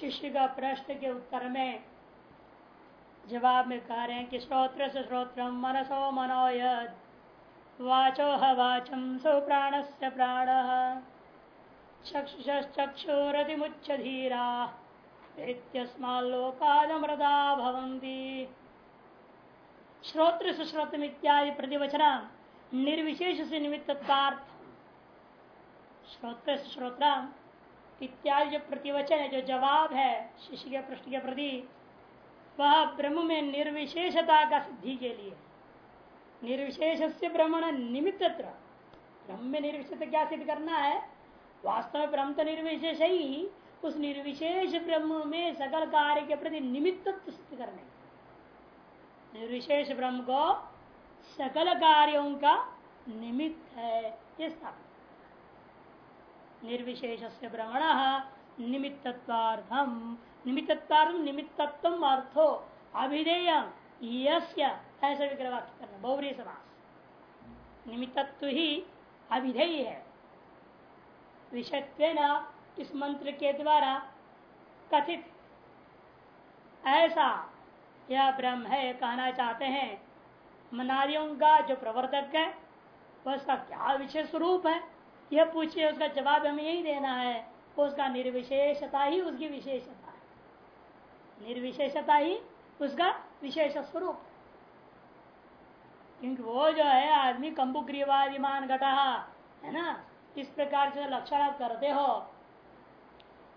शिष्य का प्रश्न के उत्तर में जवाब में कह रहे हैं कि श्रोत्र से श्रोत्र मनसो मनो वाचो हवाचम सो प्राण। से प्राण धीरा भवंती श्रोत्र इत्यादि निर्विशेष से श्रोत्र श्रोत्र इत्यादि जो प्रतिवचन है, जो जवाब है, शिष्य के प्रश्न के प्रति, वह ब्रह्म में निर्विशेषता का सिद्धि के लिए निर्विशेष से ब्रह्मण निमित्त ब्रह्म में निर्विशेष क्या सिद्ध करना है? वास्तव में ब्रह्म तो निर्विशेष ही उस निर्विशेष ब्रह्म में सकल कार्य के प्रति निमित्त सिद्ध करने निर्विशेष ब्रह्म को सकल कार्यों का निमित्त है, ये स्थापित। निर्विशेष से भ्रमण निमित्तत्वार्थम निमित्तत्व अर्थो अभिधेय ऐसा विग्रह वाक्य करना बहुरी समास निमित्तत्व ही अभिधेय। है विषयत्व इस मंत्र के द्वारा कथित ऐसा यह ब्रह्म है कहना चाहते हैं। मनारियों का जो प्रवर्तक है, वह उसका क्या विशेष स्वरूप है? यह पूछिए, उसका जवाब हमें यही देना है उसका निर्विशेषता ही उसकी विशेषता है। निर्विशेषता ही उसका विशेष स्वरूप क्योंकि वो जो है, आदमी कंबुग्रीवादिमान घटा है ना? इस प्रकार से लक्षण आप करते हो।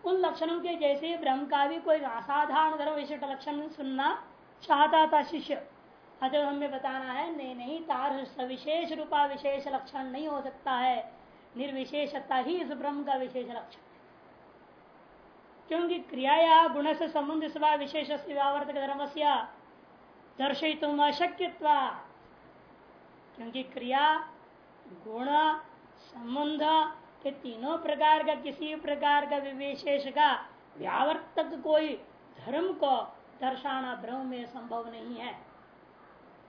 उन लक्षणों के जैसे ब्रह्म का भी कोई असाधारण धर्म विशिष्ट लक्षण सुनना चाहता था शिष्य। अतः हमें बताना है, नहीं नहीं तार सविशेष रूपा विशेष लक्षण नहीं हो सकता है। निर्विशेषता ही इस ब्रह्म का विशेष लक्षण क्योंकि क्रिया या गुण से संबंध स्वा विशेष व्यावर्तक धर्म से दर्शित क्योंकि क्रिया, गुण, संबंध के तीनों प्रकार का, किसी प्रकार का विशेष का व्यावर्तक कोई धर्म को दर्शाना ब्रह्म में संभव नहीं है।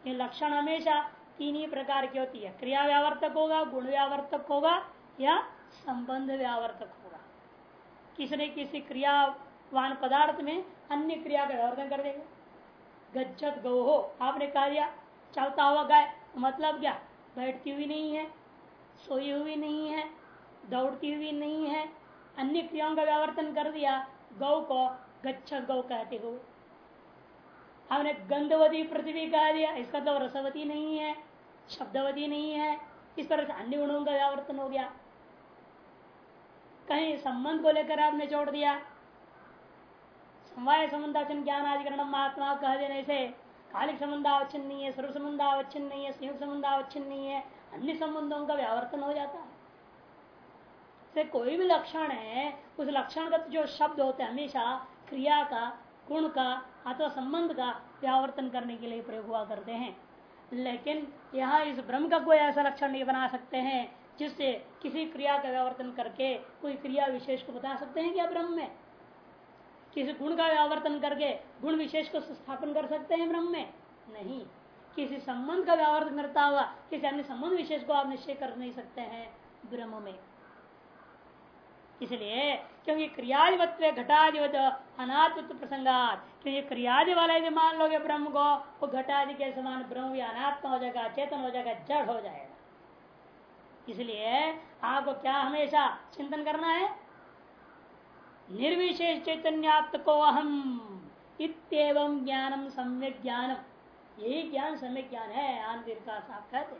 ये लक्षण हमेशा तीन ही प्रकार की होती है। क्रिया व्यावर्तक होगा, गुण व्यावर्तक होगा या संबंध व्यावर्तक होगा। किसी न किसी क्रियावान पदार्थ में अन्य क्रिया का व्यावर्तन कर देगा? गज्जत गौ हो आपने कहा दिया, चलता हुआ गाय मतलब क्या? बैठती हुई नहीं है, सोई हुई नहीं है, दौड़ती हुई नहीं है, अन्य क्रियाओं का व्यावर्तन कर दिया, गौ को गच्छत गौ कहते हो हमने गंधवती पृथ्वी कह दिया, इसका तो रसवती नहीं है, शब्दवती नहीं है, इस तरह से अन्य गुणों का व्यावर्तन हो गया। कहीं संबंध को लेकर आपने छोड़ दिया। समवाय संबंध संबंधाचन ज्ञान आदिकरण महात्मा कह देने से कालिक संबंध संबंधावच्छिन्न नहीं है सर्व संबंधावच्छिन्न नहीं है संयुक्त संबंध संबंधावच्छिन्न नहीं है, अन्य संबंधों का व्यावर्तन हो जाता है। से कोई भी लक्षण है, उस लक्षण का जो शब्द होते हैं, हमेशा क्रिया का, गुण का अथवा संबंध का व्यावर्तन करने के लिए प्रयोग हुआ करते हैं। लेकिन यहाँ इस ब्रह्म का कोई ऐसा लक्षण नहीं बना सकते हैं जिससे किसी क्रिया का व्यावर्तन करके कोई क्रिया विशेष को बता सकते हैं क्या ब्रह्म में? किसी गुण का व्यावर्तन करके गुण विशेष को स्थापन कर सकते हैं ब्रह्म में? नहीं। किसी संबंध का व्यावर्तन करता हुआ, किसी अन्य संबंध विशेष को आप निश्चय कर नहीं सकते हैं ब्रह्म में। इसलिए, क्योंकि क्रियाधिपत्व घटाधिपत अनात्व प्रसंगात, क्योंकि क्रियादि वाला यदि मान लोगे ब्रह्म को, वो घटादि के समान ब्रह्म भी अनात्म हो जाएगा, चेतन हो जाएगा, जड़ हो जाएगा। इसलिए आपको क्या हमेशा चिंतन करना है? निर्विशेष चैतन्यात्म को अहम इतम ज्ञानम सम्यक ज्ञानम यही ज्ञान सम्यक ज्ञान है आनंद का साफ़ कहते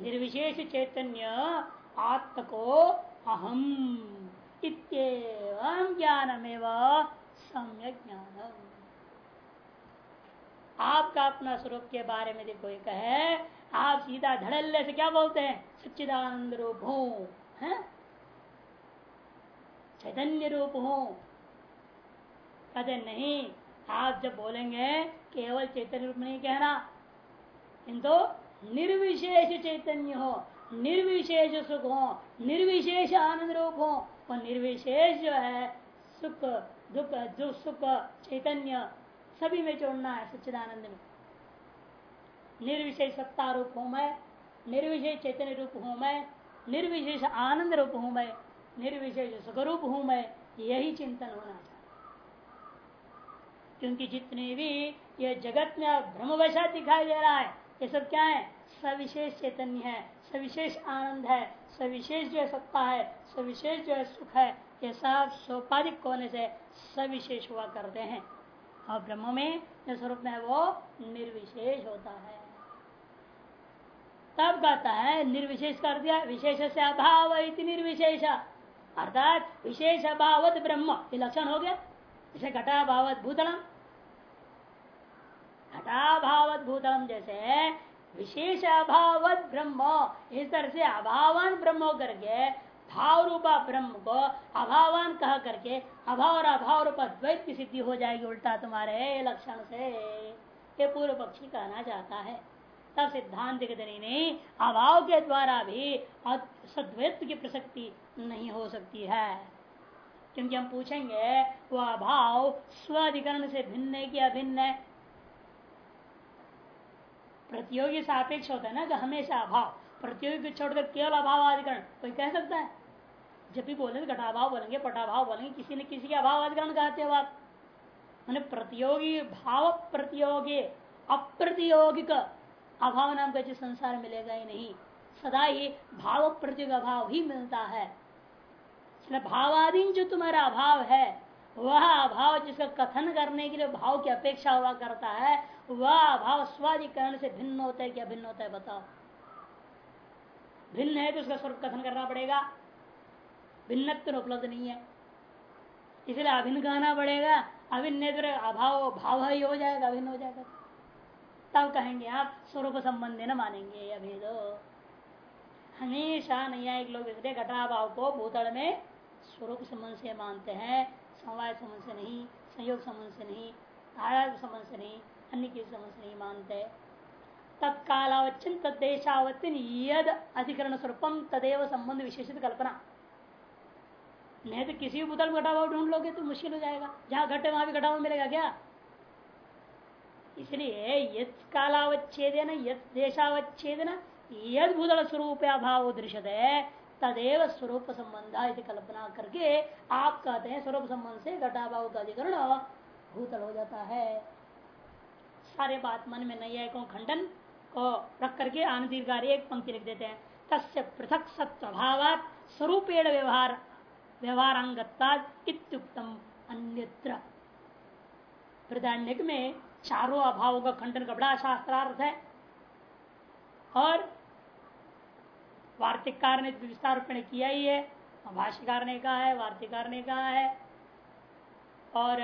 निर्विशेष चैतन्य आत्म को अहम इतम ज्ञानमेव सम्यक ज्ञानम। आपका अपना स्वरूप के बारे में कोई कहे आप सीधा धड़ल्ले से क्या बोलते हैं? सच्चिदानंद रूप हो चैतन्य रूप हो। कहते नहीं, आप जब बोलेंगे, केवल चैतन्य रूप नहीं कहना। किंतु निर्विशेष चैतन्य हो, निर्विशेष सुख हो, निर्विशेष आनंद रूप हो और निर्विशेष जो है, सुख, दुख जो सुख, चैतन्य, सभी में जोड़ना है सच्चिदानंद में। निर्विशेष सत्ता रूप हूँ मैं, निर्विशेष चैतन्य रूप हूँ मैं, निर्विशेष आनंद रूप हूँ मैं, निर्विशेष स्वरूप हूँ मैं, यही चिंतन होना चाहिए। क्योंकि जितने भी ये जगत में ब्रह्मवैसा दिखाई दे रहा है, ये सब क्या है? सविशेष चैतन्य है, सविशेष आनंद है, सविशेष जो सत्ता है, सविशेष जो है सुख है, ये सब सोपाधिक होने से सविशेष हुआ करते हैं। और ब्रह्म में जो स्वरूप में वो निर्विशेष होता है। तब कहता है, निर्विशेष कर दिया विशेष से अभाव निर्विशेष। अर्थात विशेष अभावत ब्रह्म। ये लक्षण हो गया। जैसे घटाभावत भूतलम। घटाभावत भूतलम जैसे विशेष अभावत ब्रह्म। इस तरह से अभावान ब्रह्म करके भाव रूपा ब्रह्म को अभावान कह करके अभाव और अभाव रूपा द्वैत की सिद्धि हो जाएगी उल्टा तुम्हारे लक्षण से। ये पूर्व पक्षी कहना चाहता है। तब सिद्धांत नहीं अभाव के द्वारा भी सद्वैत की प्रसक्ति नहीं हो सकती है। क्योंकि हम पूछेंगे वह अभाव स्वाधिकरण से भिन्न है कि अभिन्न है? प्रतियोगी सापेक्ष होता है ना कि हमेशा अभाव। प्रतियोगी को छोड़कर केवल अभाव अधिकरण, कोई कह सकता है? जब भी बोले तो घटाभाव बोलेंगे, पटाभाव बोलेंगे, किसी न किसी के अभाव अधिकरण कहते हो आप। मैंने प्रतियोगी, भाव प्रतियोगी, अप्रतियोगिक अभाव नाम का संसार मिलेगा ही नहीं। सदा ही भाव प्रतियोग अभाव ही मिलता है। भावाधीन जो तुम्हारा अभाव है, वह अभाव जिसका कथन करने के लिए भाव की अपेक्षा हुआ करता है, वह अभाव स्वाधिकरण से भिन्न होता है क्या भिन्न होता है, बताओ। भिन्न है तो उसका स्वरूप कथन करना पड़ेगा। भिन्न उपलब्ध नहीं है। इसलिए अभिन्न कहना पड़ेगा। अभिन्न अभाव, भाव ही हो जाएगा, अभिन्न हो जाएगा। तब कहेंगे, आप स्वरूप संबंध न मानेंगे अभेद हमेशा नैयायिक लोग घटा भाव को भूतल में स्वरूप संबंध से मानते हैं, समवाय संबंध से नहीं, संयोग संबंध से नहीं आया संबंध से नहीं, अन्य के संबंध से नहीं मानते। तत्कालावचिन तदेशावचिन यद अधिकरण स्वरूपम तदेव संबंध विशेषित कल्पना। नहीं तो किसी भी भूतल में घटा हुआ ढूंढ लोगे तो मुश्किल हो जाएगा। जहाँ घटे वहाँ भी घटा हुआ मिलेगा क्या? इसलिए यद कालावच्छेद यद यद भूतल स्वरूप अभाव दृश्य तदेव स्वरूप संबंध कल्पना करके आप कहते हैं स्वरूप संबंध से घटाभाव का अधिकरण भूतल हो जाता है। सारे बात मन में नहीं है खंडन को रख करके आनंद एक पंक्ति लिख देते हैं। तस्य पृथक सत्वभाव स्वरूपेण व्यवहार व्यवहारांगत्म अन्यत्र। में चारों अभावों का खंडन का बड़ा शास्त्रार्थ है। और वार्तिककार ने विस्तार रूप किया ही है भाष्यकार ने कहा है वार्तिकार ने कहा है, और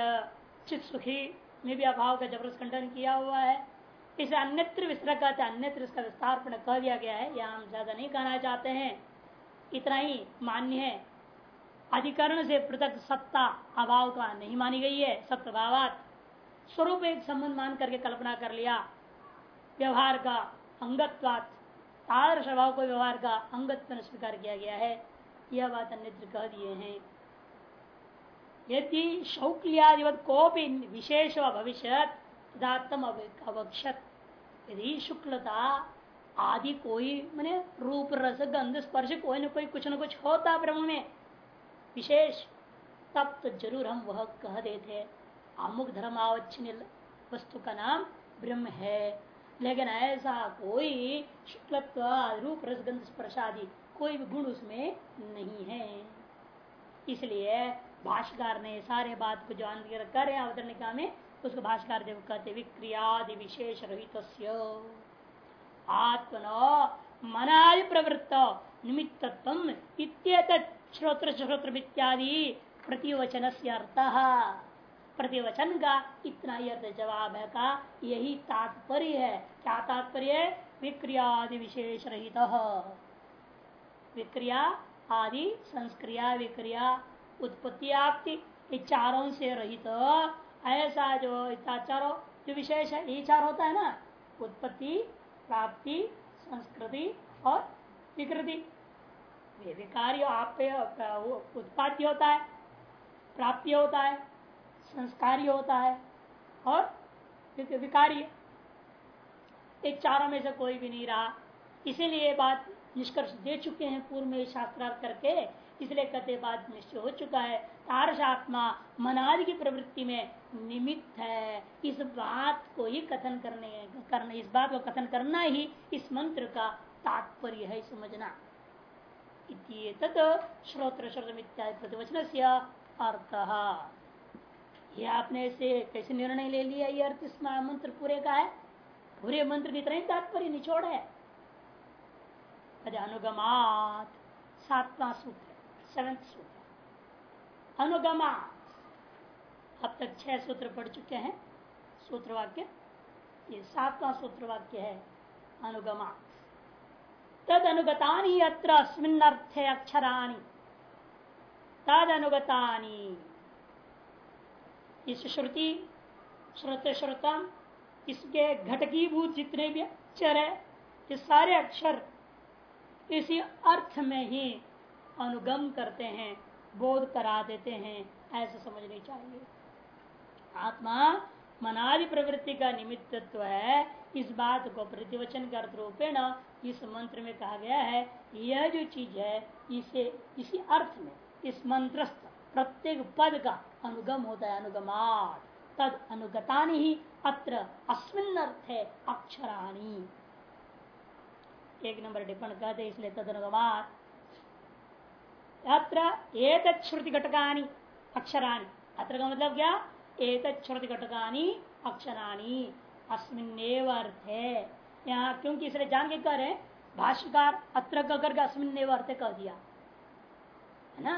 चित सुखी में भी अभाव का ज़बरदस्त खंडन किया हुआ है। इसे अन्यत्र विस्तार कहते अन्यत्र इसका विस्तार कह दिया गया है, यह हम ज़्यादा नहीं कहना चाहते हैं। इतना ही मान्य है, अधिकरण से पृथक सत्ता अभाव का नहीं मानी गई है सत्भावात स्वरूप एक संबंध मान करके कल्पना कर लिया। व्यवहार का अंगत्वात, आदर्श अभाव को व्यवहार का अंगत्व स्वीकार किया गया है। यह बात अन्यत्र कह दिए हैं। यदि शौक्लियादिवत को भी विशेष भविष्य अवक्षत यदि शुक्लता आदि कोई, मैंने रूप, रस, गंध, स्पर्श कोई न कोई कुछ न कुछ होता ब्रह्म में, विशेष तब तो ज़रूर हम वह कह देते अमुक धर्मावच्छिन्न वस्तु का नाम ब्रह्म है। लेकिन ऐसा कोई शुक्लत्व, रूप, रसगंध स्पर्शादि कोई भी गुण उसमें नहीं है। इसलिए भाष्यकार ने सारे बात को जो कर अवतरणिका में, उसको भाष्यकार देव कहते विक्रियादि विशेष रहित आत्मनो मनादि प्रवृत्त निमित्तत्व श्रोत्र श्रोत्र इत्यादि प्रतिवचन से अर्थ। प्रतिवचन का इतना ही अर्थ जवाब है का। यही तात्पर्य है। क्या तात्पर्य है? विक्रियादि विशेष रहित। विक्रिया आदि संस्क्रिया, विक्रिया उत्पत्ति, आपती चारों से रहित। ऐसा जो चारों, जो विशेष है, ये चार होता है ना? उत्पत्ति, प्राप्ति, संस्कृति और विकृति। विकारी आप उत्पाद्य होता है, प्राप्ति होता है। संस्कारी होता है और विकारी एक चारों में से कोई भी नहीं रहा। इसीलिए बात निष्कर्ष दे चुके हैं पूर्व में शास्त्रार्थ करके। इसलिए कहते बात निश्चय हो चुका है। तारस आत्मा मनादि की प्रवृत्ति में निमित्त है। इस बात को ही कथन करने करने इस बात को कथन करना ही इस मंत्र का तात्पर्य है समझना। श्रोत्र श्रोत इत्यादि प्रतिवचन से अर्थ। ये आपने ऐसे कैसे निर्णय ले लिया? ये अर्थ इस मंत्र पूरे का है। पूरे मंत्र की तरह तात्पर्य निचोड़ है। अनुगमात सातवां सूत्र सेवेंथ सूत्र अनुगमात। अब तक छह सूत्र पढ़ चुके हैं। सूत्र वाक्य, ये सातवां सूत्र वाक्य है अनुगमा तद अनुगता अत्र अस्मिन अर्थे अक्षराणी। तद अनुगता इस श्रुति, श्रोत श्रोतम, इसके घटकीभूत जितने भी अक्षर है, ये सारे अक्षर इसी अर्थ में ही अनुगम करते हैं, बोध करा देते हैं, ऐसा समझनी चाहिए। आत्मा मनादि प्रवृत्ति का निमित्तत्व है, इस बात को प्रतिवचन कर रूपेण इस मंत्र में कहा गया है, यह जो चीज़ है, इसे, इसी अर्थ में, इस मंत्रस्थ प्रत्येक पद का अनुगम होता है अनुगमात तद अनुगता ही अत्र अस्मिन अर्थ है अक्षराणी। एक नंबर टिप्पण कहते इसलिए तद अनुगमात अत्र एक श्रुति घटकानी अक्षराणी। अत्र का मतलब क्या? एक श्रुति घटकानी अक्षराणी। अस्मिन अर्थ है यहाँ क्योंकि इसलिए जान के कर भाष्यकार अत्र करके अस्मिन अर्थ कह दिया। है ना?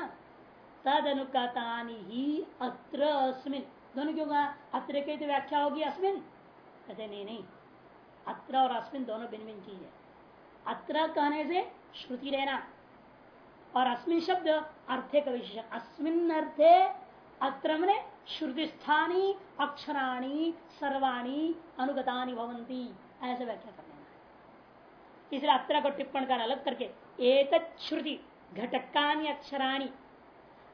तद अनुकतानी ही अत्र अस्मिन। दोनों क्यों कहा? अत्र की तो व्याख्या होगी अस्मिन? कहते, नहीं नहीं, अत्र और अस्मिन दोनों भिन्न भिन्न चीज़ है। अत्र कहने से श्रुति रहना और अस्मिन शब्द अर्थे का विशेष अस्मिन अर्थे अत्र मैंने श्रुति स्थानी अक्षराणी, सर्वाणी अनुगतानी भवंती ऐसे व्याख्या कर लेना इसलिए अत्र को टिप्पण कर अलग करके एक श्रुति, घटकानी, अक्षराणी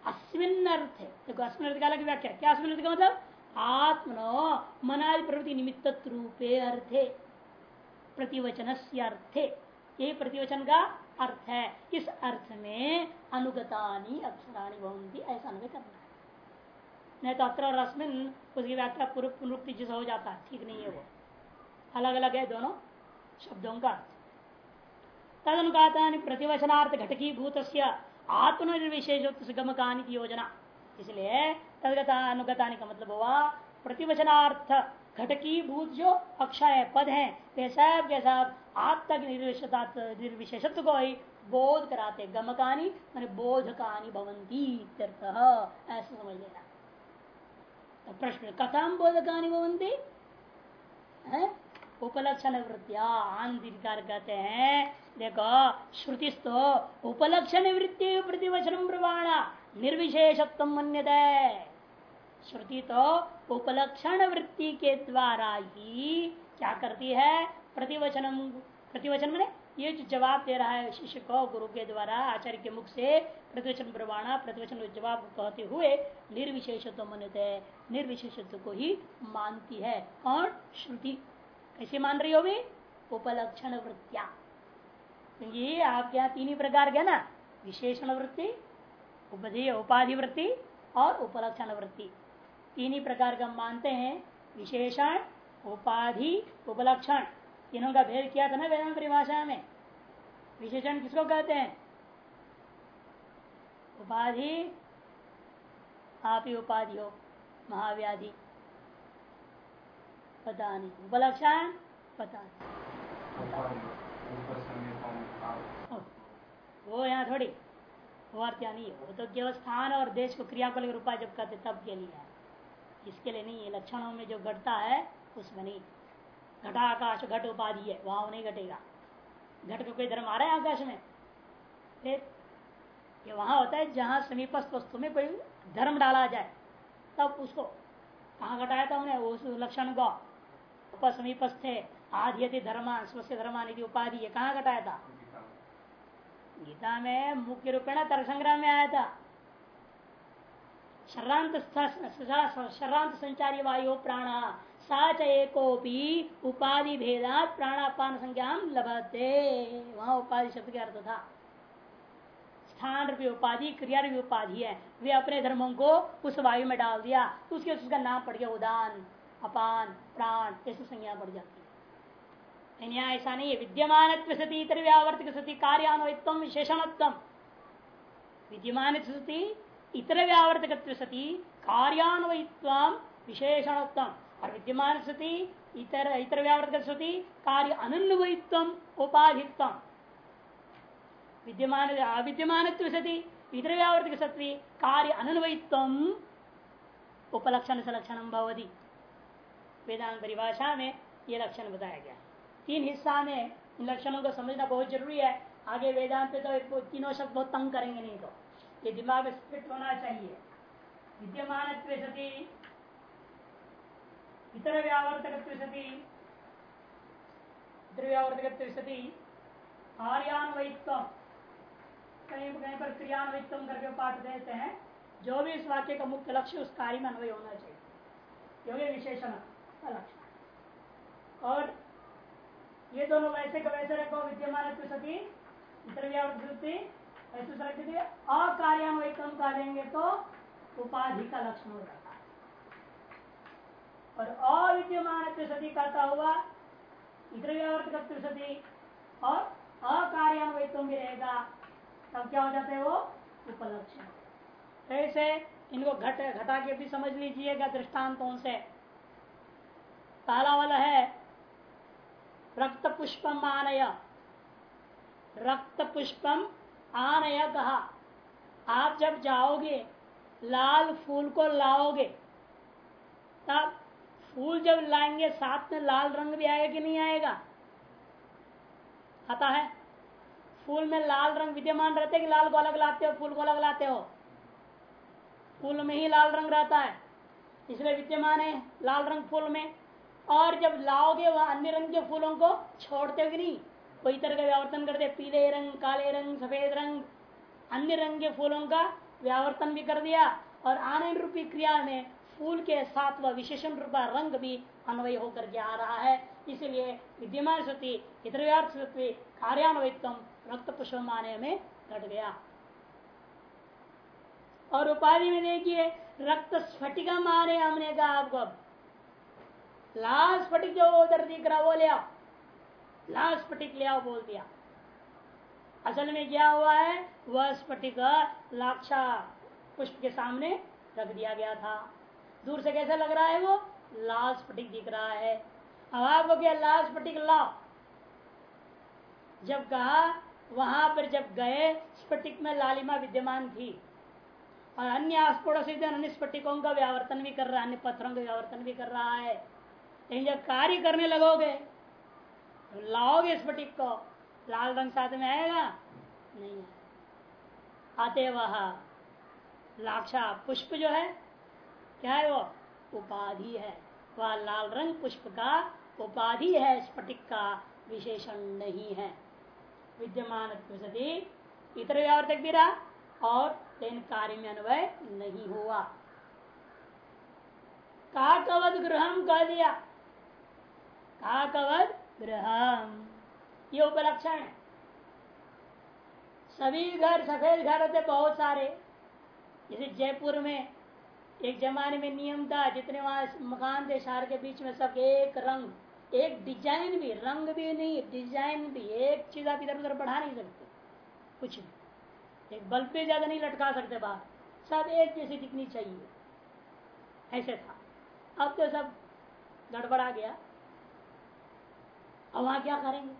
अस्मिन अर्थ। देखो, अस्मिन अर्थ का अलग व्याख्या। क्या अस्मिन अर्थ का मतलब? आत्मनो मनादि प्रवृत्ति निमित्त रूपे अर्थे। प्रतिवचन अर्थे। ये प्रतिवचन का अर्थ है। इस अर्थ में अनुगतानी, अक्षराणी भवंती ऐसा अन्वय करना है। नहीं तो अत्र और रश्मिन उसकी व्याख्या पूर्व पुनरुक्ति जिस हो जाता है, ठीक नहीं है वो। अलग अलग है दोनों शब्दों का तद अनुगाता प्रतिवचनार्थ घटकी भूत आत्मनिर्विशेष गमकानी योजना। इसलिए तदगता अनुगता का मतलब हुआ, प्रतिवचनार्थ घटकी, भूत जो अक्षय, पद है वे सब के सब आत्मा की निर्विशेषत्व को ही बोध कराते, गमकानी, मान बोधकानी भवंती ऐसा समझ लेना। तो प्रश्न कथाम बोधकानी भवंती उपलक्षण वृत्तिया आंधिकार कहते हैं, देखो, श्रुतिस्तो उपलक्षण वृत्ति प्रतिवचन प्रमाणा निर्विशेषत्व मन्यत। श्रुति तो उपलक्षण वृत्ति के द्वारा ही क्या करती है? प्रतिवचन प्रतिवचन में ये जो जवाब दे रहा है शिष्य को गुरु के द्वारा, आचार्य के मुख से प्रतिवचन प्रमाणा प्रतिवचन जवाब कहते हुए निर्विशेषत्व मनते निर्विशेषत्व को ही मानती है। और श्रुति कैसे मान रही हो भी? उपलक्षण वृत्तिया। क्योंकि आपके यहाँ तीन ही प्रकार के ना? विशेषण वृत्ति, उपधि, उपाधि वृत्ति और उपलक्षण वृत्ति। तीन ही प्रकार का मानते हैं, विशेषण, उपाधि, उपलक्षण। तीनों का भेद किया था ना वेदांत परिभाषा में? विशेषण किसको कहते हैं? उपाधि, आप ही उपाधि हो, महाव्याधि। पता नहीं उपलक्षण पता नहीं। वो यहाँ थोड़ी, वो अर्थ नहीं है। वो तो केवल स्थान और देश को क्रिया को लेकर उपाय जब कहते तब के लिए है। इसके लिए नहीं है लक्षणों में जो घटता है, उसमें नहीं। घटाकाश घट उपाधि है, वहाँ नहीं घटेगा। घट को कोई धर्म आ रहा है आकाश में? फिर ये वहाँ होता है, जहाँ समीपस्थ वस्तु में कोई धर्म डाला जाए, तब उसको कहाँ घटाया था उन्हें? उस लक्षण को। समीपस्थ है आदि धर्मा स्वस्य धर्मा निधि उपाधि। ये कहाँ घटाया था गीता में मुख्य रूपेण तर्क संग्रह में आया था शरांत शरांत संचारी वायु प्राण एकोपी उपाधि भेदा प्राणापान संज्ञा लभते। वहाँ उपाधि शब्द का अर्थ था। स्थान रूपी उपाधि क्रिया रूपी उपाधि है। वे अपने धर्मों को उस वायु में डाल दिया। उसके उसका नाम पड़ गया उदान। अपान, प्राण, ऐसी संज्ञा बढ़ जाती है। यहाँ ऐसा नहीं है विद्यमान सती इतर व्यावर्तिक सती कार्यान्वित्व विशेषणत्व विद्यमान सती इतर व्यावर्तक सती कार्यान्वित्व विशेषणत्व और विद्यमान सती, इतर इतर व्यावर्तक सती, कार्य अनुन्वयित्व उपाधित्व विद्यमान अविद्यमान सती इतर व्यावर्तिक सत्वी कार्य अनुन्वयित्व उपलक्षण से लक्षण भवती। वेदांत परिभाषा में ये लक्षण बताया गया तीन हिस्सा में इन लक्षणों को समझना बहुत ज़रूरी है। आगे वेदांत पे तो तीनों शब्द बहुत तंग करेंगे नहीं तो। ये दिमाग में स्पिट होना चाहिए। विद्यमान सती, इतर व्यावर्तक सती, इतर व्यावर्तक सती कहीं कहीं पर क्रियान्वित्व करके पाठ देते हैं। जो भी इस वाक्य का मुख्य लक्ष्य उस कार्य में अन्वय होना चाहिए। क्योंकि विशेषण। का और ये दोनों वैसे का वैसे रखो, विद्यमान सती इतर व्यावृत्ति ऐसे रख दीजिए। अकार्यान्वयित्व का देंगे तो उपाधि का लक्षण हो जाता है। और अविद्यमान सती करता हुआ इतर व्यावर्तक सती, और अकार्यान्वयित्व भी रहेगा, तब क्या हो जाता है वो? उपलक्षण ऐसे इनको घट, घटा के भी समझ लीजिएगा दृष्टांतों से। पहला वाला है। रक्त पुष्पम आनय। रक्त पुष्पम आनय कहा। आप जब जाओगे, लाल फूल को लाओगे, तब फूल जब लाएँगे, साथ में लाल रंग भी आएगा कि नहीं आएगा? आता है। फूल में लाल रंग विद्यमान रहते कि लाल को अलग लाते हो, फूल को अलग लाते हो? फूल में ही लाल रंग रहता है, इसलिए विद्यमान है लाल रंग फूल में। और जब लाओगे वह अन्य रंग के फूलों को, छोड़ते भी नहीं। कोई तरह का व्यावर्तन करते, पीले रंग, काले रंग, सफ़ेद रंग, अन्य रंग के फूलों का व्यावर्तन भी कर दिया। और आनंद रूपी क्रिया में फूल के साथ वह विशेषण रूपा रंग भी अन्वय होकर के आ रहा है। इसलिए विद्यमान सती इतर कार्यान्वित्व रक्त पुष्प माने में घट गया। और उपाधि में देखिए, रक्त स्फटिका माने हमने कहा आपको लाल स्फटिक जो उधर दिख रहा, वो ले आओ। लाल स्फटिक ले आओ, बोल दिया। असल में क्या हुआ है? वह स्फटिक लाक्षा पुष्प के सामने रख दिया गया था। दूर से कैसा लग रहा है वो? लाल स्फटिक दिख रहा है। अब आपको क्या लाल स्फटिक लाओ? जब कहा, वहाँ पर जब गए, स्फटिक में लालिमा विद्यमान थी। और अन्य आस्पोड़ों से अन्य स्फटिकों का व्यावर्तन भी कर रहा है, अन्य पत्थरों का व्यावर्तन भी कर रहा है। लेकिन जब कार्य करने लगोगे तो लाओगे स्फटिक को। लाल रंग साथ में आएगा? नहीं आएगा। आते वह लाक्षा पुष्प जो है, क्या है वो? उपाधि है। वह लाल रंग पुष्प का उपाधि है। स्फटिक का विशेषण नहीं है। विद्यमान सती, इतर व्यावर्तक भी रहा और तेन कार्य में अन्वय नहीं हुआ। काकवध ग्रहम कह दिया। काकवध ग्रहम ये उपलक्षण है। सभी घर, सफ़ेद घर होते बहुत सारे। जैसे जयपुर में एक जमाने में नियम था, जितने वहाँ मकान थे, शहर के बीच में सब एक रंग, एक डिज़ाइन भी, रंग भी नहीं, डिज़ाइन भी, एक चीज़ आप इधर उधर बढ़ा नहीं सकते। कुछ भी। एक बल्ब पे ज़्यादा नहीं लटका सकते बाहर। सब एक जैसी दिखनी चाहिए। ऐसे था। अब तो सब गड़बड़ा गया। अब वहाँ क्या करेंगे?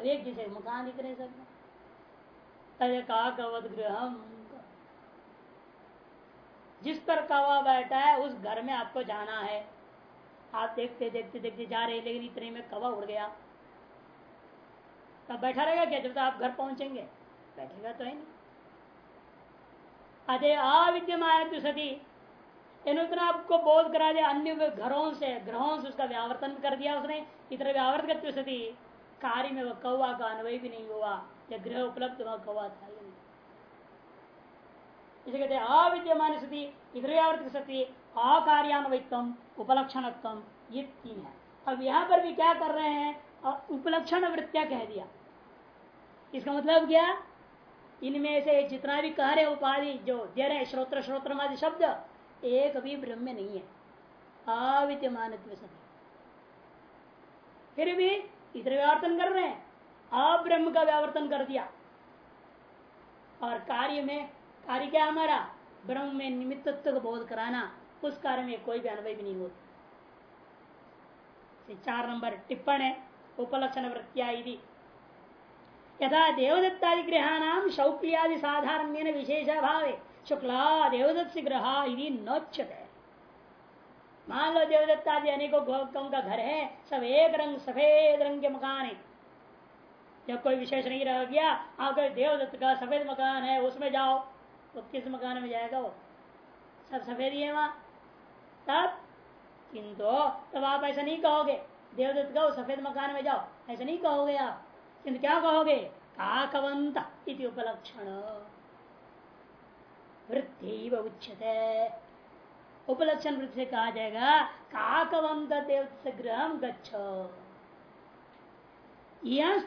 अब एक जैसे मकान दिख रहे सब कहा कवत गृह जिस पर कवा बैठा है, उस घर में आपको जाना है। आप देखते देखते देखते जा रहे लेकिन इतने में कवा उड़ गया। तब बैठा रहेगा क्या? जब तक आप घर पहुँचेंगे। बैठेगा तो है नहीं। अरे अविद्यमान सती। इतना आपको बोध करा दिया अन्य घरों से, ग्रहों से उसका व्यावर्तन कर दिया उसने। इतर व्यावर्त सती कार्य में वह कौवा का अनुभव भी नहीं हुआ या ग्रह उपलब्ध वह कौवा था इसे कहते अविद्यमान स्थिति इतर व्यावर्त सती अकार्यान्वित्व उपलक्षण ये तीन है अब यहाँ पर भी क्या कर रहे हैं? उपलक्षण वृत्तिया कह दिया। इसका मतलब क्या? इनमें से जितना भी कह रहे उपाधि जो दे रहे श्रोत्र श्रोत्र शब्द, एक भी ब्रह्म नहीं है। अविद्यमान सभी फिर भी इधर व्यावर्तन कर रहे हैं। अब्रह्म का व्यावर्तन कर दिया। और कार्य में, कार्य क्या हमारा? ब्रह्म में निमित्तत्व को बोध कराना। उस कार्य में कोई भी अनुभव भी नहीं होता। चार नंबर टिप्पण है उपलक्षण वृत्तिया यथा देवदत्तादि ग्रहाणाम शौक्लियादि साधारण विशेष भाव शुक्ला देवदत्त ग्रह नोच्यते। मान लो देवदत्तादि अनेकों का घर है, सब एक रंग, सफ़ेद रंग के मकान है। जब कोई विशेष नहीं रह गया आपका देवदत्त का सफ़ेद मकान है, उसमें जाओ। तो किस मकान में जाएगा वो? सब सफ़ेद ही है वहाँ। तब? किंतु तब आप ऐसा नहीं कहोगे, देवदत्त का सफ़ेद मकान में जाओ। ऐसा नहीं कहोगे आप। किंतु क्या कहोगे? काकवंत इति उपलक्षण। वृत्ति उच्चते उपलक्षण वृत्ति से कहा जाएगा देव गृह गच्छ।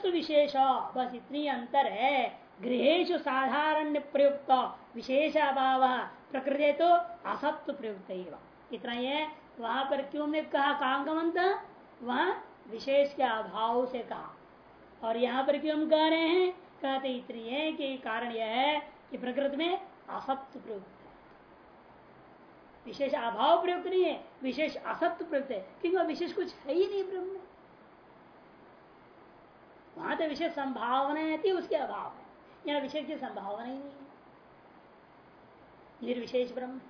विशेष, बस इतनी अंतर है। गृहेशु साधारण प्रयुक्त, विशेष अभाव, प्रकृति तो असत्व प्रयुक्त इतना ही है, वहाँ पर क्यों ने कहा कांगवंत? वहाँ विशेष के अभाव से कहा। और यहाँ पर क्यों हम कह रहे हैं? कहते इतनी है कि कारण यह है कि प्रकृति में असत्व प्रयुक्त। विशेष अभाव प्रयुक्त नहीं है, विशेष असत्य प्रयुक्त है, क्योंकि विशेष कुछ है ही नहीं ब्रह्म। में वहाँ तो विशेष संभावना थी उसके अभाव है। यहाँ विशेष की संभावना ही नहीं है। निर्विशेष ब्रह्म।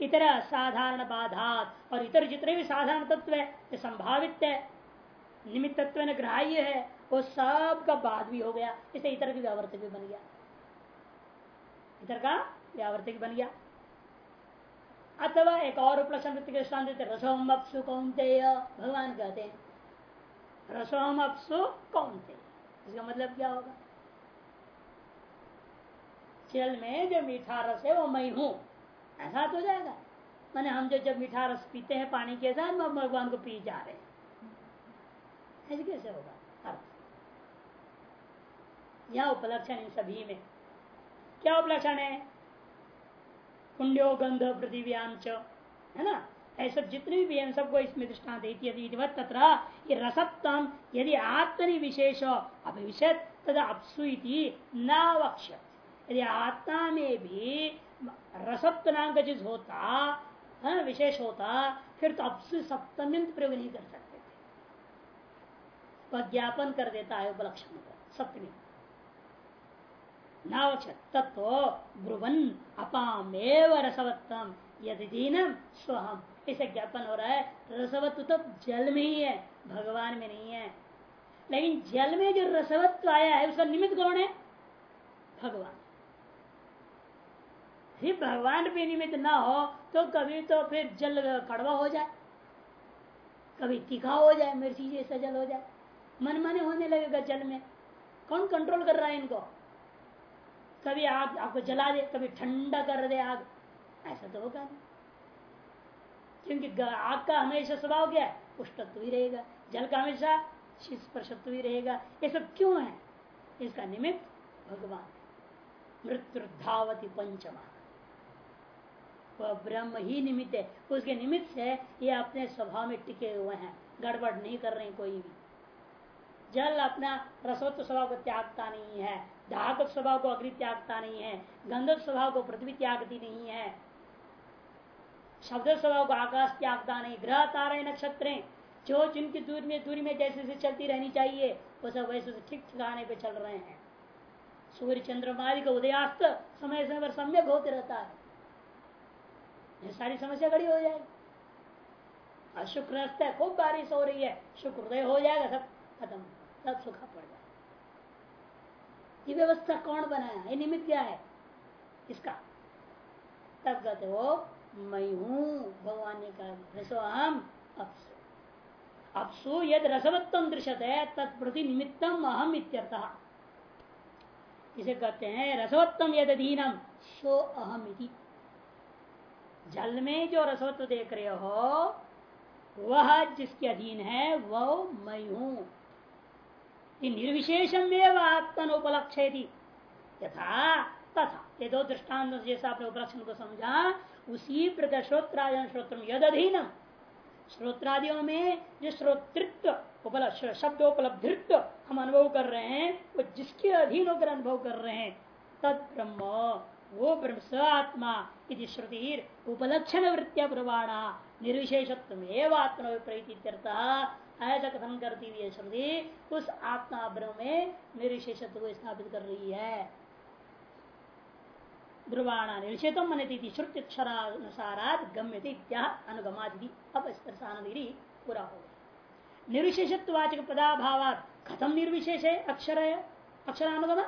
इतर साधारण बाधात और इतर जितने भी साधारण तत्व है संभावित है निमित्तत्व ग्राह्य है, वो सब का बाद भी हो गया। इसे इतर की व्यावर्तक भी बन गया। इतर का व्यावर्तक बन गया। अथवा एक और उपलक्षण दृष्टान देते रसोम अपसु कौनते भगवान कहते हैं। रसोम अपसु कौनते इसका मतलब क्या होगा? जल में जो मीठा रस है, वो मैं हूँ। ऐसा तो जाएगा। मैंने हम जो जब मीठा रस पीते हैं पानी के साथ, हम भगवान को पी जा रहे हैं। ऐसे कैसे होगा? अर्थ यह उपलक्षण इन सभी में। क्या उपलक्षण है? कुंड्यो गंध पृथ्व्यांच है ना? ऐसे जितने भी हैं, सबको इसमें दृष्टांत तथा ये रसत्तम, यदि आत्मनि विशेष, अभिविशत तथा अपसु न वक्ष यदि आत्मा में भी रसत्व नाम का चीज़ होता, है विशेष होता, फिर तो अपसु सप्तमिंत प्रयोग नहीं कर सकता। ज्ञापन कर देता है उपलक्षण को सप्तमी। नावक्ष तत्व अपामेव रसवत्तम। यदि स्वहम इसे ज्ञापन हो रहा है रसवत्व तो जल में ही है, भगवान में नहीं है। लेकिन जल में जो रसवत्व आया है, उसका निमित्त कौन है? भगवान। ही भगवान भी निमित्त ना हो तो कभी तो फिर जल कड़वा हो जाए। कभी तीखा हो जाए, मिर्ची जैसा जल हो जाए। मन माने होने लगेगा जल में। कौन कंट्रोल कर रहा है इनको? कभी आग, आपको जला दे, कभी ठंडा कर दे आग। ऐसा तो होगा नहीं। क्योंकि आग का हमेशा स्वभाव क्या है? उष्टत्व ही रहेगा। जल का हमेशा स्पर्शत्व ही रहेगा। ये सब क्यों है? इसका निमित्त भगवान मृत्यु धावती पंचमा। वह ब्रह्म ही निमित्त है। उसके निमित्त से ये अपने स्वभाव में टिके हुए हैं। गड़बड़ नहीं कर रहे कोई भी। जल अपना रसोत्व स्वभाव को त्यागता नहीं है। धातु स्वभाव को अग्नि त्यागता नहीं है गंधक स्वभाव को पृथ्वी त्यागती नहीं है, शब्द स्वभाव को आकाश त्यागता नहीं, ग्रह, तारे, नक्षत्र, जो जिनकी दूरी में दूरी में जैसे से चलती रहनी चाहिए, वो सब वैसे ठीक ठिकाने पे चल रहे हैं। सूर्य चंद्रमा का उदयास्त समय समय पर सम्यक होते रहता है। ये सारी समस्या खड़ी हो जाएगी। शुक्र खूब बारिश हो रही है, शुक्र उदय हो जाएगा, सब खत्म, सब सुखा पड़ जाए ये व्यवस्था कौन बनाया? ये निमित्त क्या है? इसका तब कहते हो, मैं हूँ भगवान ने कहा, रसो हम अपसु। अपसु यद रसवत्तम दृश्यत है तत्प्रति निमित्तम अहम इत्यर्थ। इसे कहते हैं, रसवत्तम यद अधीनम सो अहम इति। जल में जो रसवत्व देख रहे हो, वह जिसके अधीन है, वह मैं हूँ। निर्विशेषम आत्मन उपलक्ष्य यथा तथा। ये दो दृष्टांत जैसा आपने उपलक्षण को समझा, उसी प्रकार श्रोत्रादि श्रोत्र यद अधीनम श्रोत्रादियों में जो श्रोतृत्व शब्द उपलब्धित्व हम अनुभव कर रहे हैं, वो जिसके अधीन होकर अनुभव कर रहे हैं, तद ब्रह्म, वो ब्रह्म स आत्मा यदि श्रुति उपलक्षण वृत्तिया प्रवाणा निर्विशेषत्व एवं आत्मा प्रतीत्यर्थ ऐसा कथन करती हुई श्रुति उस आत्मा ब्रह्म में निर्विशेषत्व को स्थापित कर रही है। ध्रुवाणा निर्षेतम मनती श्रुत्यक्षरानुसारात गम्यते अनुगमादि अब पूरा हो गया। निर्विशेषत्वाचक पदाभावात खत्म निर्विशेष है अक्षर है अक्षरानुगम?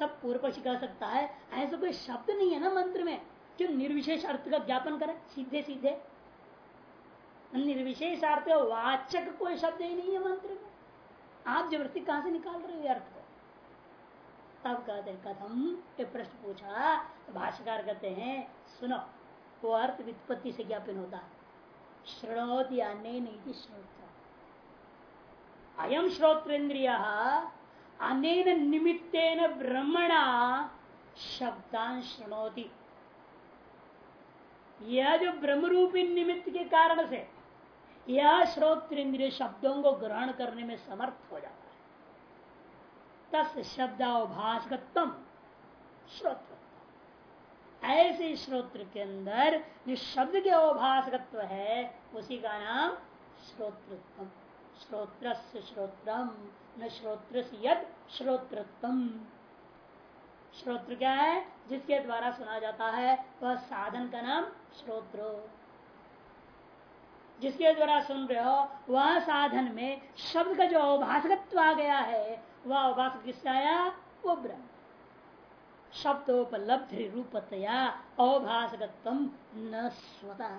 तब पूर्व पक्षी कह सकता है, ऐसा कोई शब्द नहीं है ना मंत्र में, जो निर्विशेष अर्थ का ज्ञापन करे सीधे सीधे निर्विशेष अर्थ वाचक कोई शब्द ही नहीं है मंत्र में। आप ज़बरदस्ती कहाँ से निकाल रहे हो अर्थ? को तब कहते कथम, ये प्रश्न पूछा तो भाष्यकार कहते हैं, सुनो, वो अर्थ वित्पत्ति से ज्ञापन होता है। श्रणोति अन्य नहीं श्रोत्र। अयम श्रोत्रेन्द्रिय, अनेन निमित्तेन ब्रह्मणा शब्दान श्रणोति यह जो ब्रह्म रूपी निमित्त के कारण से यह इंद्रिय शब्दों को ग्रहण करने में समर्थ हो जाता है। तस् शब्दावभाषकत्म श्रोत्र ऐसे श्रोत्र के अंदर जो शब्द के अवभाषकत्व है, उसी का नाम श्रोतृत्व। श्रोत्र श्रोत्रम न श्रोत्र यद श्रोत्र क्या है? जिसके द्वारा सुना जाता है, वह साधन का नाम श्रोत्र। जिसके द्वारा सुन रहे हो, वह साधन में शब्द का जो अवभाषकत्व आ गया है, वह अवभाषक किससे आया? वो ब्रह्म शब्दोपलब्धि रूपतया अवभाषकत्व न स्वतः।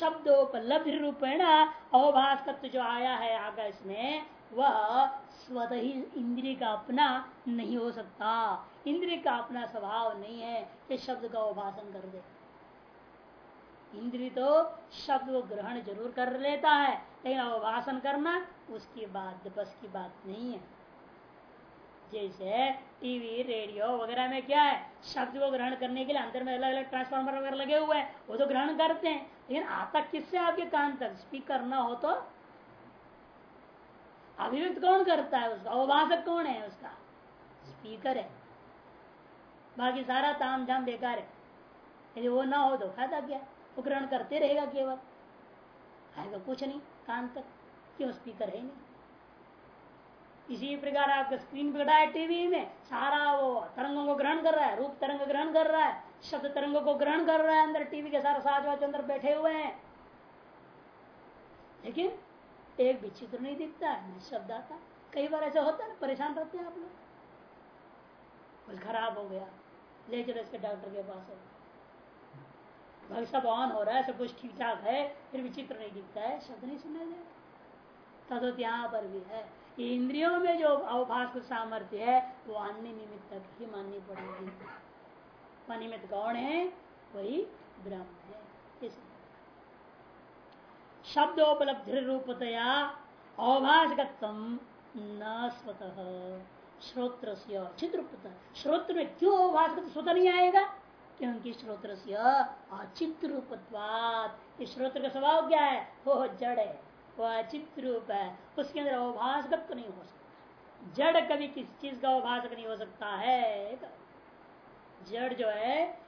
शब्दोपलब्धि रूपेण अवभाषकत्व जो आया है आगे इसमें, वह स्वत ही इंद्रिय का अपना नहीं हो सकता। इंद्रिय का अपना स्वभाव नहीं है कि शब्द का उपासन कर दे। इंद्रिय तो शब्द को ग्रहण ज़रूर कर लेता है, लेकिन अवभाषण करना, उसकी बात बस की बात नहीं है। जैसे टीवी, रेडियो वगैरह में क्या है, शब्द को ग्रहण करने के लिए अंदर में अलग अलग ट्रांसफार्मर वगैरह लगे हुए हैं, वो तो ग्रहण करते हैं, लेकिन आता किससे, आपके कान तक? स्पीकर ना हो तो? अभिव्यक्त कौन करता है उसका? अवभाषक कौन है उसका? स्पीकर है। बाकी सारा ताम झाम बेकार है। यदि वो ना हो तो फ़ायदा क्या? वो ग्रहण करते रहेगा केवल। आएगा कुछ नहीं, कान तक। क्यों स्पीकर है नहीं? इसी प्रकार आपका स्क्रीन पर है टीवी में, सारा वो तरंगों को ग्रहण कर रहा है, रूप तरंग ग्रहण कर रहा है, शब्द तरंगों को ग्रहण कर रहा है, अंदर टीवी के सारा साज अंदर बैठे हुए हैं। लेकिन एक भी चित्र नहीं दिखता है शब्द आता। कई बार ऐसा होता है परेशान रहते हैं आप लोग। कुछ खराब हो गया ले चलो इसके डॉक्टर के पास हो। भाई सब ऑन हो रहा है, सब कुछ ठीक ठाक है, फिर भी चित्र नहीं दिखता है, शब्द नहीं सुना जाए तदत यहाँ पर भी है। इंद्रियों में जो अवभाष सामर्थ्य है, वो अन्य निमित्त तक ही माननी पड़ेगी। निमित्त कौन है? वही ब्रह्म है। इस शब्दोपलब्धि रूपतया अवभाषकत्व न स्वतः। श्रोत्र चित्र श्रोत्र में क्यों अवभाषक स्वतः नहीं आएगा? क्योंकि श्रोत्र से अचित रूपत्वाद श्रोत्र का स्वभाव क्या है? वो जड़ है। वो अचित रूप है। उसके अंदर अवभाषक नहीं हो सकता। जड़ कभी किसी चीज़ का अवभाषक नहीं हो सकता है। जड़ जो है,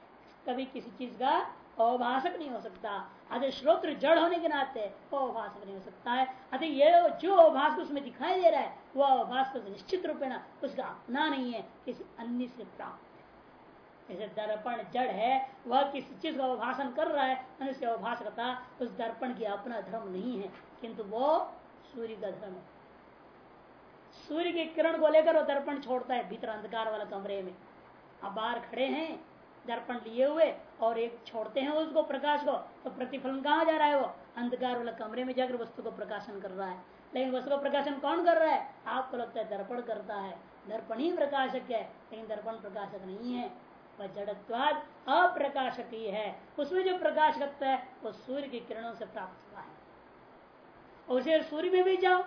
कभी किसी चीज़ का अवभाषक नहीं हो सकता। अतः श्रोत्र जड़ होने के नाते वो अवभाषक नहीं हो सकता है। अतः ये जो अवभाष उसमें दिखाई दे रहा है, वो अवभाष निश्चित रूपेण उसका अपना नहीं है। किसी अन्य से प्राप्त जैसे दर्पण जड़ है, वह किसी चीज़ का अवभाषण कर रहा है, मनुष्य अवभाषकता, उस दर्पण की अपना धर्म नहीं है, किंतु वो सूर्य का धर्म है। सूर्य के किरण को लेकर वो दर्पण छोड़ता है, भीतर अंधकार वाला कमरे में। अब बाहर खड़े हैं, दर्पण लिए हुए, और एक छोड़ते हैं उसको प्रकाश को तो प्रतिफलन कहा जा रहा है वो? अंधकार वाला कमरे में जाकर वस्तु को प्रकाशन कर रहा है। लेकिन वस्तु का प्रकाशन कौन कर रहा है? आपको लगता है दर्पण करता है। दर्पण ही प्रकाशक है, लेकिन दर्पण प्रकाशक नहीं है। वह जड़त्वाद अप्रकाशक ही। है उसमें जो प्रकाशकत्व है, वो सूर्य की किरणों से प्राप्त हुआ है। और उसे सूर्य में भी जाओ।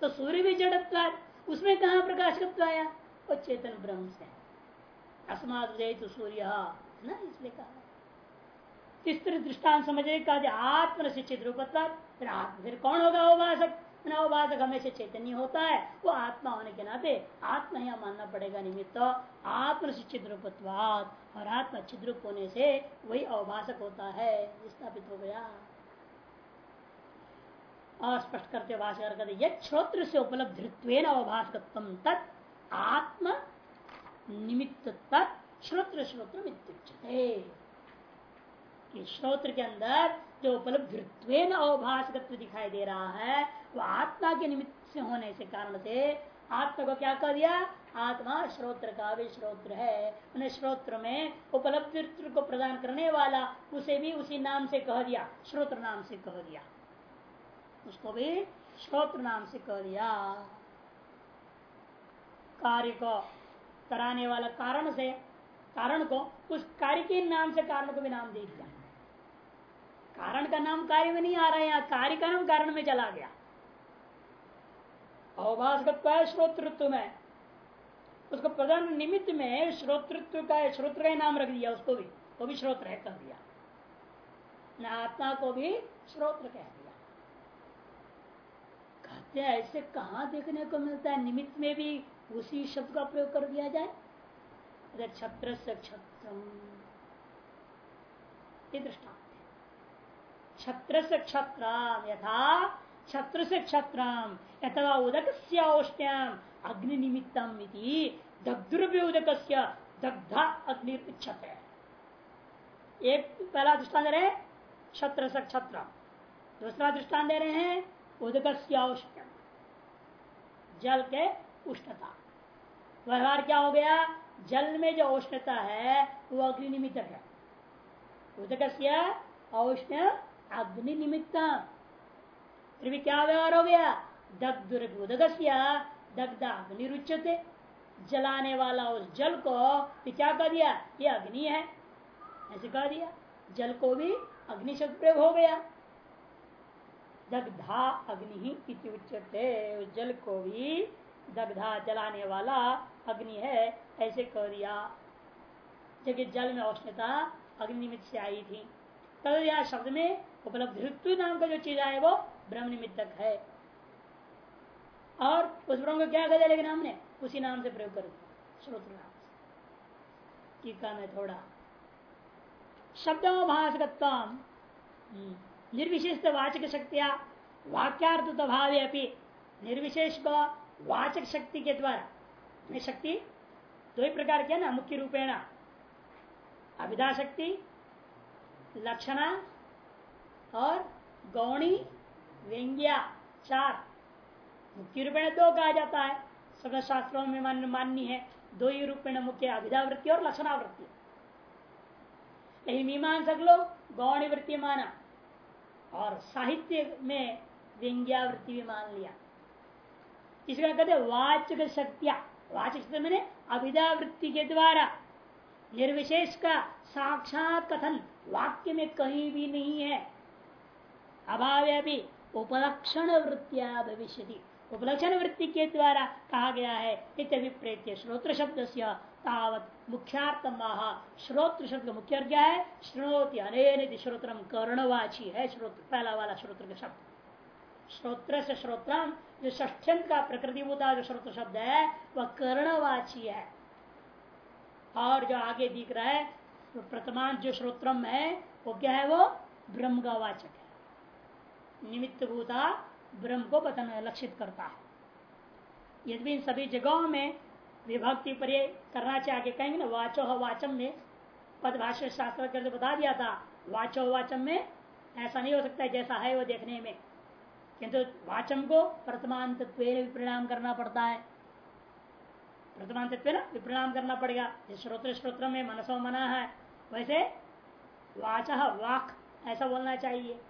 तो सूर्य भी जड़त्वाद। उसमें कहा प्रकाशकत्व आया? वो चेतन ब्रह्म से। अस्मात तो सूर्य, है ना, इसलिए कहा। तीसरे दृष्टान समझे कहा आत्म से चिद्रूपत्व फिर फिर कौन होगा वो उपासक? उपासक हमेशा चैतन्य होता है, वो आत्मा होने के नाते आत्मा ही मानना पड़ेगा निमित्त। आत्म से चिद्रूपत्वाद और आत्मा चिद्रूप होने से वही अवभाषक होता है स्थापित हो गया। अस्पष्ट करते भाषा कहते यद श्रोत्र से उपलब्धित्व अवभाषकत्व तत् आत्म निमित्त तत् श्रोत्र श्रोत्र श्रोत्र के अंदर जो उपलब्धित्व अवभाषकत्व दिखाई दे रहा है वह आत्मा के निमित्त से होने से कारण से आत्मा को क्या कर दिया? आत्मा श्रोत्र का भी श्रोत्र है। उन्हें श्रोत्र में उपलब्धि को प्रदान करने वाला उसे भी उसी नाम से कह दिया। श्रोत्र नाम से कह दिया। उसको भी श्रोत्र नाम से कह दिया। कार्य को कराने वाला कारण से, कारण को उस कार्य के नाम से कारण को भी नाम दे दिया। कारण का नाम कार्य में नहीं आ रहा है। यहाँ कार्य का नाम कारण में चला गया। अवभाषकत्व है श्रोतृत्व में। उसको प्रधान निमित्त में श्रोतृत्व का श्रोत्र का नाम रख दिया, उसको भी, वो भी श्रोत्र है कर दिया। आत्मा को भी श्रोत्र कह दिया। कहते हैं, ऐसे कहा देखने को मिलता है? निमित्त में भी उसी शब्द का प्रयोग कर दिया जाए। छत्र से क्षत्रम दृष्टान छत्र से क्षत्र यथा छत्र से क्षत्र अथवा उदक औष्ण्याम अग्नि निमित्तम दग्धुर्व्य से दग्धा अग्नि एक पहला दृष्टान दे रहे छत्र से क्षत्र। दूसरा दृष्टान दे रहे हैं उदक औष्ण्यम जल के उष्णता। व्यवहार क्या हो गया? जल में जो औष्णता है, वो अग्नि निमित्त है। उदक औष्ण्य अग्नि निमित्त फिर भी क्या व्यवहार हो गया? दग्धुर्गुदगस्या जलाने वाला उस जल को क्या कह दिया? ये अग्नि है। ऐसे कह दिया। जल को भी अग्नि शब्द प्रयोग हो गया। दग्धा अग्नि ही उच्चते उस जल को भी दग्धा जलाने वाला अग्नि है। ऐसे कह दिया। जबकि जल में औष्णता अग्निमित से आई थी। तब यह शब्द में उपलब्ध नाम का जो चीज़ आए वो ब्रह्म निमित्तक है। और उस ब्रह्म को क्या कर लेकिन हमने? उसी नाम से प्रयोग कर। दिया श्रोत्र नाम टीका में थोड़ा। शब्द हम्म, निर्विशेष वाचक शक्तिया वाक्यार्थ भाव अपनी निर्विशेष वाचक शक्ति के द्वारा। शक्ति दो ही प्रकार के ना मुख्य रूपेण अभिधा शक्ति लक्षणा और गौणी व्यंग्या चार। मुख्य रूपेण दो कहा जाता है। सब शास्त्रों में मान, मान्य है दो ही रूपेण मुख्य अभिधावृत्ति और लक्षणावृत्ति। यही मीमांसक लोग गौणी वृत्ति माना और साहित्य में व्यंग्यावृत्ति भी मान लिया। इसका कहते वाचक शक्तिया। वाचक शक्ति मैंने अभिधावृत्ति के द्वारा निर्विशेष का साक्षात कथन वाक्य में कहीं भी नहीं है। अभाव भी उपलक्षण वृत्तिया भविष्य उपलक्षण वृत्ति के द्वारा कहा गया है इतने श्रोत्र शब्द से तावत मुख्यार्थ महा श्रोत्र शब्द का मुख्य क्या है श्रोति अने श्रोत्रम कर्णवाची है, श्रोत्र, पहला वाला श्रोत्र का शब्द। श्रोत्र से श्रोत्रम जो ष्ठ्यंत का प्रकृति प्रकृतिभूता जो श्रोत्र शब्द है, वह कर्णवाची है। और जो आगे दिख रहा है प्रथमान जो श्रोत्रम है, वो क्या है वो? ब्रह्म का वाचक है। निमित्त भूता ब्रह्म को बतन लक्षित करता है। यदि इन सभी जगहों में विभक्ति पर करना चाहिए कहेंगे ना, वाचो वाचम में, पदभाष्य शास्त्र कर बता दिया था, वाचो वाचम में, ऐसा नहीं हो सकता जैसा है वो देखने में। किंतु वाचम को वर्तमान तत्व विप्रणाम करना पड़ता है। वर्तमान तत्व विप्रणाम करना पड़ेगा। जिस श्रोत्र श्रोत्र में मनसो मना है। वैसे वाच वाक, ऐसा बोलना चाहिए।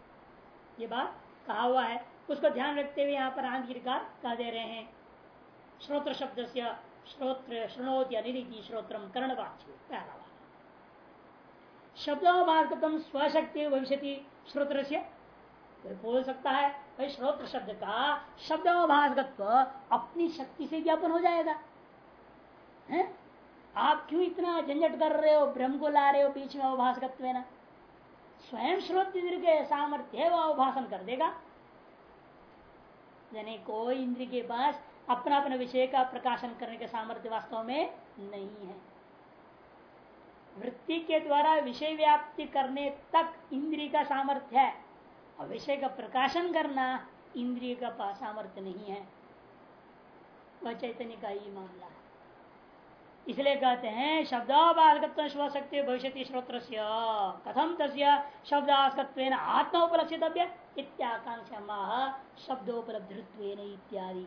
ये बात कहा हुआ है। उसको ध्यान रखते हुए यहाँ पर आंधिकार कह दे रहे हैं। श्रोत्र शब्द से श्रोत्र श्रृणोत निधि श्रोत्रम पहला वाला शब्दों स्वशक्ति भविष्य श्रोत्र से बोल सकता है, भाई श्रोत्र शब्द का शब्द भाषकत्व अपनी शक्ति से ज्ञापन हो जाएगा। है? आप क्यों इतना झंझट कर रहे हो ब्रह्म को ला रहे हो बीच में अवभाषकत्व ना? स्वयं श्रोत के सामर्थ्य वो अवभाषण कर देगा। यानी कोई इंद्र के पास अपना अपना विषय का प्रकाशन करने के सामर्थ्य वास्तव में नहीं है। वृत्ति के द्वारा विषय व्याप्ति करने तक इंद्रिय का सामर्थ्य है, और विषय का प्रकाशन करना इंद्रिय का सामर्थ्य नहीं है। वह चैतन्य का ही मामला है। इसलिए कहते हैं शब्दाबाधकत्व शक्ति भविष्य श्रोत्र कथम तस्य शब्दास्कत्व आत्मा उपलक्षित इत्याकांक्षा शब्दोपलब्धित्व इत्यादि।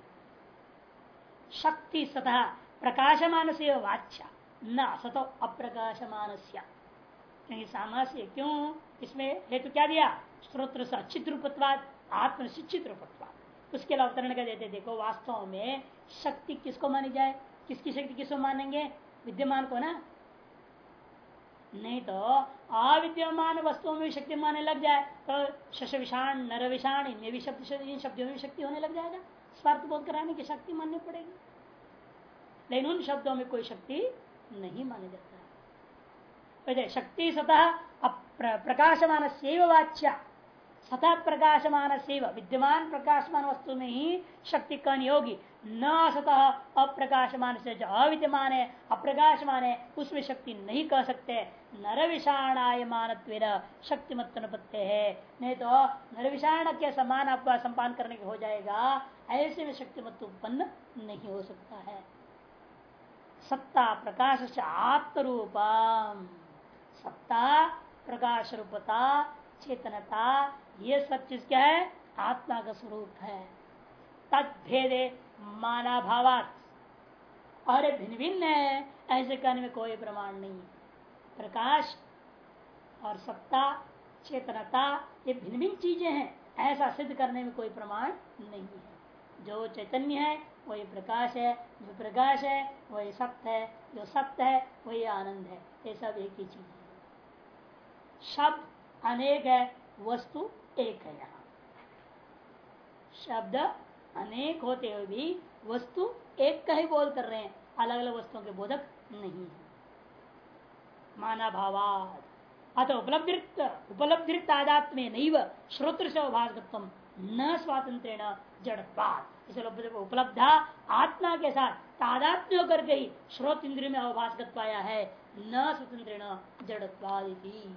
शक्ति सतह प्रकाशमान से वाच्या, न असतो अप्रकाशमान क्योंकि सामास्य क्यों? इसमें हेतु क्या दिया? स्त्रोत्र से अच्छित रूपत्वाद आत्मशिक्षित रूपत्वाद उसके लिए अवतरण कर देते, देखो वास्तव में शक्ति किसको मानी जाए? किसकी शक्ति किसको मानेंगे? विद्यमान को ना? नहीं तो अविद्यमान वस्तुओं में शक्ति माने लग जाए तो शश विषाण नर विषाण इनमें भी शब्द, इन शब्दों में शक्ति होने लग जाएगा। स्वार्थ बोध कराने की शक्ति माननी पड़ेगी। लेकिन उन शब्दों में कोई शक्ति नहीं माना जाता है। शक्ति सतह प्रकाशमान से वाच्या। सतह प्रकाशमान से विद्यमान प्रकाशमान वस्तु में ही शक्ति कनी होगी न सतह अप्रकाशमान से जो अविद्यमान है, अप्रकाशमान है, उसमें शक्ति नहीं कह सकते। नर विषाणाय मानत्व शक्तिमत्व पत्ते है। नहीं तो नर विषाण के समान आपका संपान करने के हो जाएगा, ऐसे में शक्ति मत उत्पन्न नहीं हो सकता है। सत्ता प्रकाश से आत्मरूपम। सत्ता प्रकाश रूपता चेतनता ये सब चीज़ क्या है? आत्मा का स्वरूप है। तत्भेदे माना भावात और भिन्न भिन्न है, ऐसे कहने में कोई प्रमाण नहीं। प्रकाश और सत्ता, चेतनता, ये भिन्न भिन्न चीज़ें हैं। ऐसा सिद्ध करने में कोई प्रमाण नहीं है। जो चैतन्य है, वही प्रकाश है। जो प्रकाश है, वही सत्य है। जो सत्य है, वही आनंद है। ये सब एक ही चीज़ है। शब्द अनेक है, वस्तु एक है यहाँ। शब्द अनेक होते हुए भी वस्तु एक का ही बोध कर रहे हैं। अलग अलग वस्तुओं के बोधक नहीं है। माना भावाद अतः उपलब्धित आदात्म्य नहीं श्रोत्र से अभाषत्व न स्वातंत्र जड़पात उपलब्धा आत्मा के साथ तादात्म्य होकर ही श्रोत इंद्रिय में अवभाषक पाया है। न स्वतंत्र जड़त्वादी